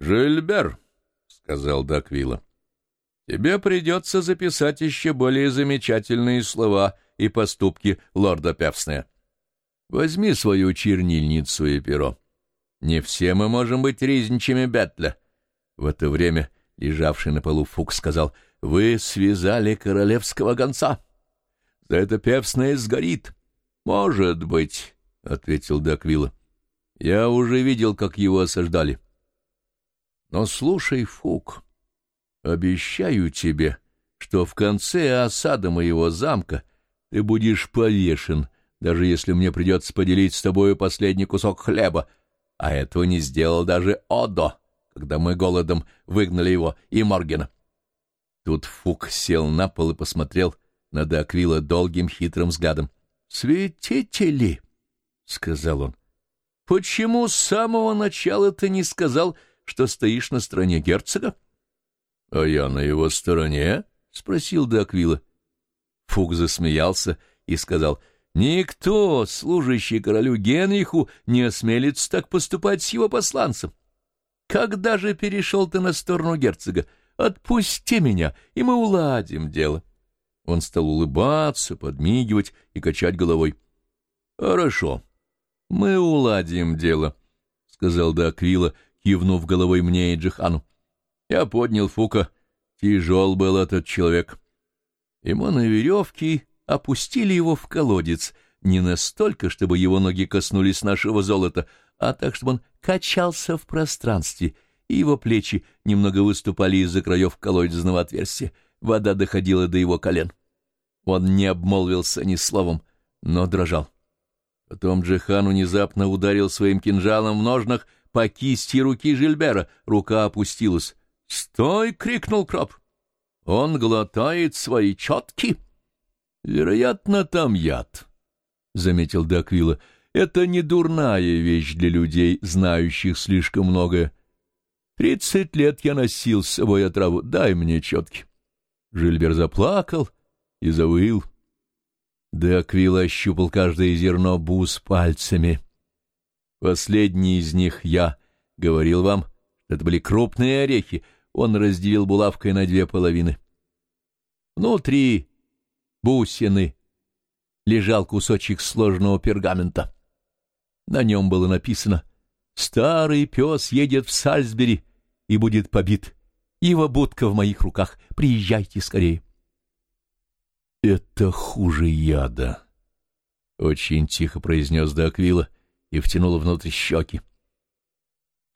Жильбер, — сказал Даквила, — тебе придется записать еще более замечательные слова и поступки лорда Певсная. Возьми свою чернильницу и перо. Не все мы можем быть резничами Бетля. В это время лежавший на полу Фук сказал, — Вы связали королевского гонца. За это Певсная сгорит. — Может быть, — ответил Даквила. — Я уже видел, как его осаждали. — но слушай, Фук, обещаю тебе, что в конце осады моего замка ты будешь повешен, даже если мне придется поделить с тобой последний кусок хлеба, а этого не сделал даже Одо, когда мы голодом выгнали его и Моргена. Тут Фук сел на пол и посмотрел на Даквила долгим хитрым взглядом. «Святители!» — сказал он. «Почему с самого начала ты не сказал, — что стоишь на стороне герцога? — А я на его стороне? — спросил Д'Аквила. Фук засмеялся и сказал, — Никто, служащий королю Генриху, не осмелится так поступать с его посланцем. Когда же перешел ты на сторону герцога? Отпусти меня, и мы уладим дело. Он стал улыбаться, подмигивать и качать головой. — Хорошо, мы уладим дело, — сказал Д'Аквила, кивнув головой мне и Джихану. Я поднял Фука. Тяжел был этот человек. Ему на веревке опустили его в колодец, не настолько, чтобы его ноги коснулись нашего золота, а так, чтобы он качался в пространстве, и его плечи немного выступали из-за краев колодезного отверстия. Вода доходила до его колен. Он не обмолвился ни словом, но дрожал. Потом Джихан внезапно ударил своим кинжалом в ножнах — по кисти руки Жильбера. Рука опустилась. «Стой!» — крикнул Кроп. «Он глотает свои четки!» «Вероятно, там яд», — заметил Даквила. «Это не дурная вещь для людей, знающих слишком многое. Тридцать лет я носил с собой отраву. Дай мне четки». Жильбер заплакал и завыл. Даквила ощупал каждое зерно бус пальцами. Последний из них я говорил вам, это были крупные орехи. Он разделил булавкой на две половины. Внутри бусины лежал кусочек сложного пергамента. На нем было написано «Старый пес едет в Сальсбери и будет побит. Его будка в моих руках. Приезжайте скорее». «Это хуже яда», — очень тихо произнес Д'Аквила. — и втянул внутрь щеки.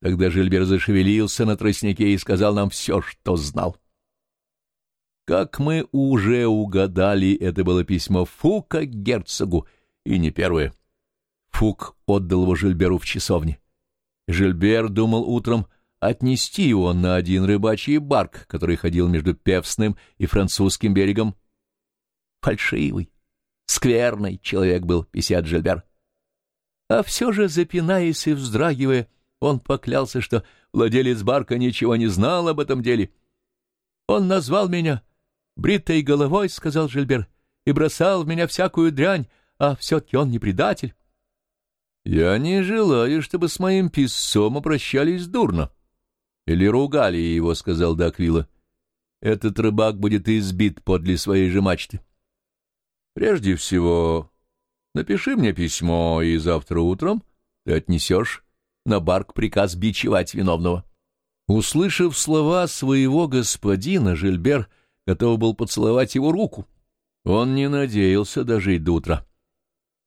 Тогда Жильбер зашевелился на тростнике и сказал нам все, что знал. Как мы уже угадали, это было письмо Фука герцогу, и не первое. Фук отдал его Жильберу в часовне. Жильбер думал утром отнести его на один рыбачий барк, который ходил между Певсным и французским берегом. Фальшивый, скверный человек был Писят Жильбер. А все же, запинаясь и вздрагивая, он поклялся, что владелец барка ничего не знал об этом деле. «Он назвал меня бритой головой», — сказал Жильбер, — «и бросал в меня всякую дрянь, а все-таки он не предатель». «Я не желаю, чтобы с моим писцом обращались дурно». «Или ругали его», — сказал Даквила. «Этот рыбак будет избит подле своей же мачты». «Прежде всего, Напиши мне письмо, и завтра утром ты отнесешь на барк приказ бичевать виновного». Услышав слова своего господина, Жильбер готов был поцеловать его руку. Он не надеялся дожить до утра.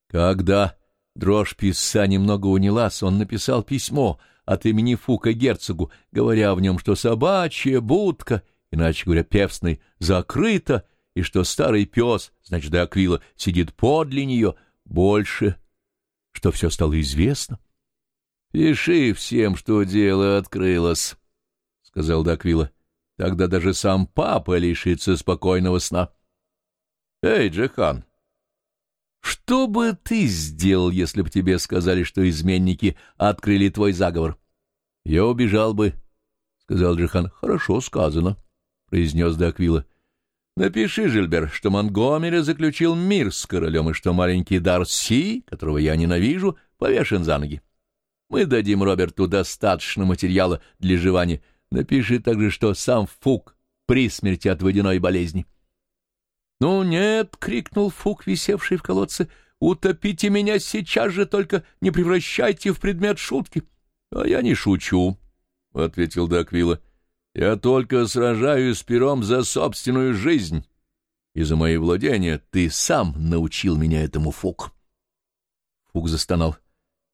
Когда дрожь писца немного унялась, он написал письмо от имени Фука герцогу, говоря в нем, что собачья будка, иначе говоря, певсной, закрыта, и что старый пес, значит, до Аквила, сидит подле нее — больше, что все стало известно. — Пиши всем, что дело открылось, — сказал Даквила. — Тогда даже сам папа лишится спокойного сна. — Эй, Джехан, что бы ты сделал, если бы тебе сказали, что изменники открыли твой заговор? — Я убежал бы, — сказал Джехан. — Хорошо сказано, — произнес Даквила. — Напиши, Жильбер, что Монгомери заключил мир с королем и что маленький Дарси, которого я ненавижу, повешен за ноги. Мы дадим Роберту достаточно материала для жевания. Напиши также, что сам Фук при смерти от водяной болезни. — Ну нет, — крикнул Фук, висевший в колодце, — утопите меня сейчас же, только не превращайте в предмет шутки. — А я не шучу, — ответил Даквила. — Я только сражаюсь пером за собственную жизнь. И за мои владения ты сам научил меня этому, Фук. Фук застонал.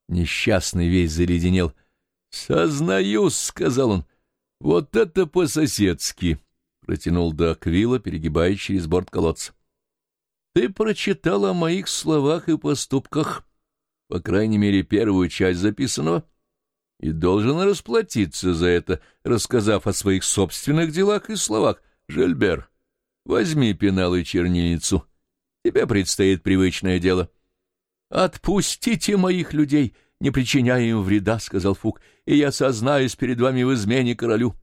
Несчастный весь заледенел. — Сознаюсь, — сказал он. — Вот это по-соседски. — протянул до Аквила, перегибая через борт колодца. Ты прочитал о моих словах и поступках, по крайней мере, первую часть записанного, и должен расплатиться за это, рассказав о своих собственных делах и словах. Жильбер, возьми пенал и чернильницу. Тебе предстоит привычное дело. Отпустите моих людей, не причиняя им вреда, — сказал Фук, — и я сознаюсь перед вами в измене королю.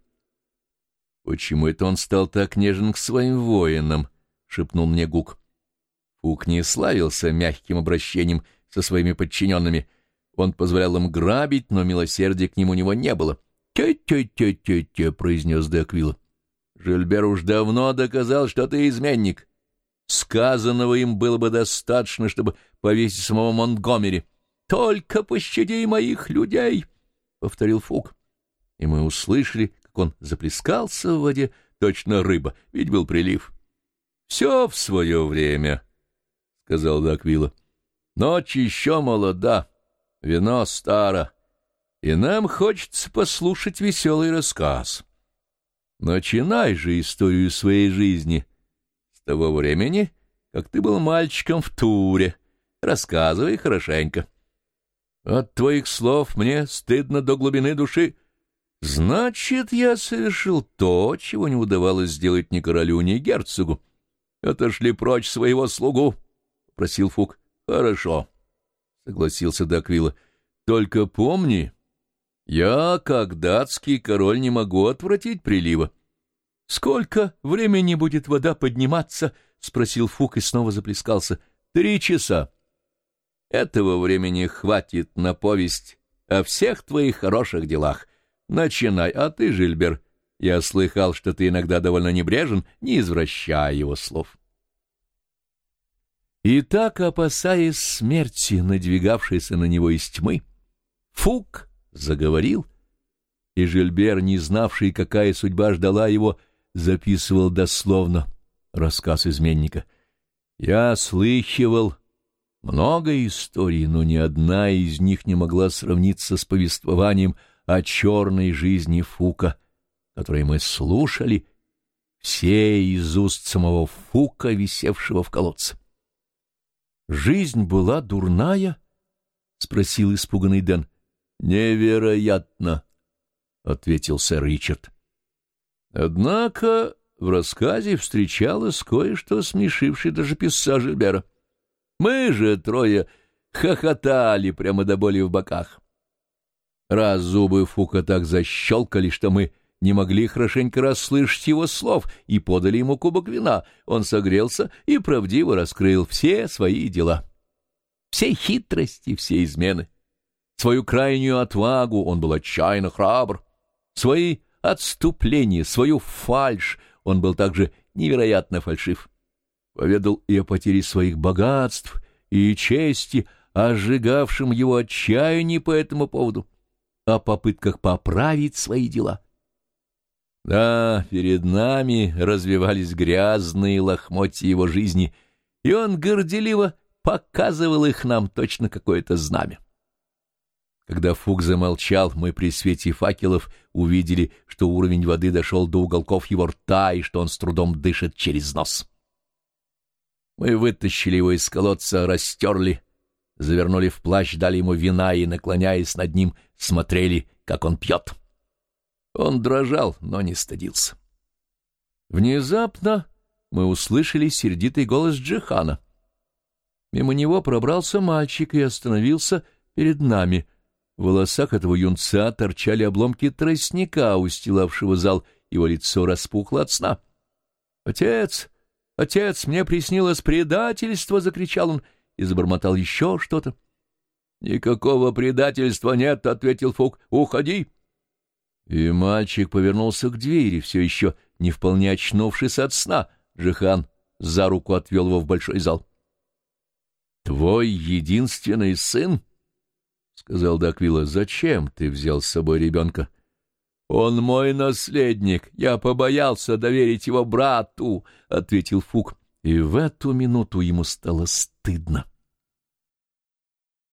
«Почему это он стал так нежен к своим воинам?» — шепнул мне Гук. Фук не славился мягким обращением со своими подчиненными. Он позволял им грабить, но милосердия к ним у него не было. «Тё-тё-тё-тё-тё», — произнес Деквилл. «Жильбер уж давно доказал, что ты изменник. Сказанного им было бы достаточно, чтобы повесить самого Монтгомери. Только пощади моих людей», — повторил Фук. И мы услышали, как он заплескался в воде, точно рыба, ведь был прилив. — Все в свое время, — сказал Даквила. — Ночь еще молода, вино старо, и нам хочется послушать веселый рассказ. Начинай же историю своей жизни с того времени, как ты был мальчиком в туре. Рассказывай хорошенько. От твоих слов мне стыдно до глубины души. Значит, я совершил то, чего не удавалось сделать ни королю, ни герцогу. Отошли прочь своего слугу, — просил Фук. — Хорошо, — согласился Даквила. — Только помни, я, как датский король, не могу отвратить прилива. — Сколько времени будет вода подниматься? — спросил Фук и снова заплескался. — Три часа. Этого времени хватит на повесть о всех твоих хороших делах. Начинай, а ты, Жильбер, я слыхал, что ты иногда довольно небрежен, не извращай его слов. И так, опасаясь смерти, надвигавшейся на него из тьмы, Фук заговорил, и Жильбер, не знавший, какая судьба ждала его, записывал дословно рассказ изменника. «Я слыхивал много историй, но ни одна из них не могла сравниться с повествованием — о черной жизни Фука, которой мы слушали, все из уст самого Фука, висевшего в колодце. «Жизнь была дурная?» — спросил испуганный Дэн. «Невероятно!» — ответил сэр Ричард. Однако в рассказе встречалось кое-что, смешившее даже писца Жильбера. Мы же трое хохотали прямо до боли в боках. Раз зубы Фука так защелкали, что мы не могли хорошенько расслышать его слов, и подали ему кубок вина. Он согрелся и правдиво раскрыл все свои дела. Все хитрости, все измены. Свою крайнюю отвагу он был отчаянно храбр. Свои отступления, свою фальшь он был также невероятно фальшив. Поведал и о потере своих богатств, и чести, о сжигавшем его отчаянии по этому поводу о попытках поправить свои дела. Да, перед нами развивались грязные лохмотья его жизни, и он горделиво показывал их нам точно какое-то знамя. Когда Фук замолчал, мы при свете факелов увидели, что уровень воды дошел до уголков его рта и что он с трудом дышит через нос. Мы вытащили его из колодца, растерли, завернули в плащ, дали ему вина и, наклоняясь над ним, смотрели, как он пьет. Он дрожал, но не стыдился. Внезапно мы услышали сердитый голос Джихана. Мимо него пробрался мальчик и остановился перед нами. В волосах этого юнца торчали обломки тростника, устилавшего зал, его лицо распухло от сна. «Отец! Отец! Мне приснилось предательство!» — закричал он и забормотал еще что-то. «Никакого предательства нет», — ответил Фук. «Уходи». И мальчик повернулся к двери, все еще не вполне очнувшись от сна. Жихан за руку отвел его в большой зал. «Твой единственный сын?» — сказал Даквила. «Зачем ты взял с собой ребенка?» «Он мой наследник. Я побоялся доверить его брату», — ответил Фук. И в эту минуту ему стало стыдно.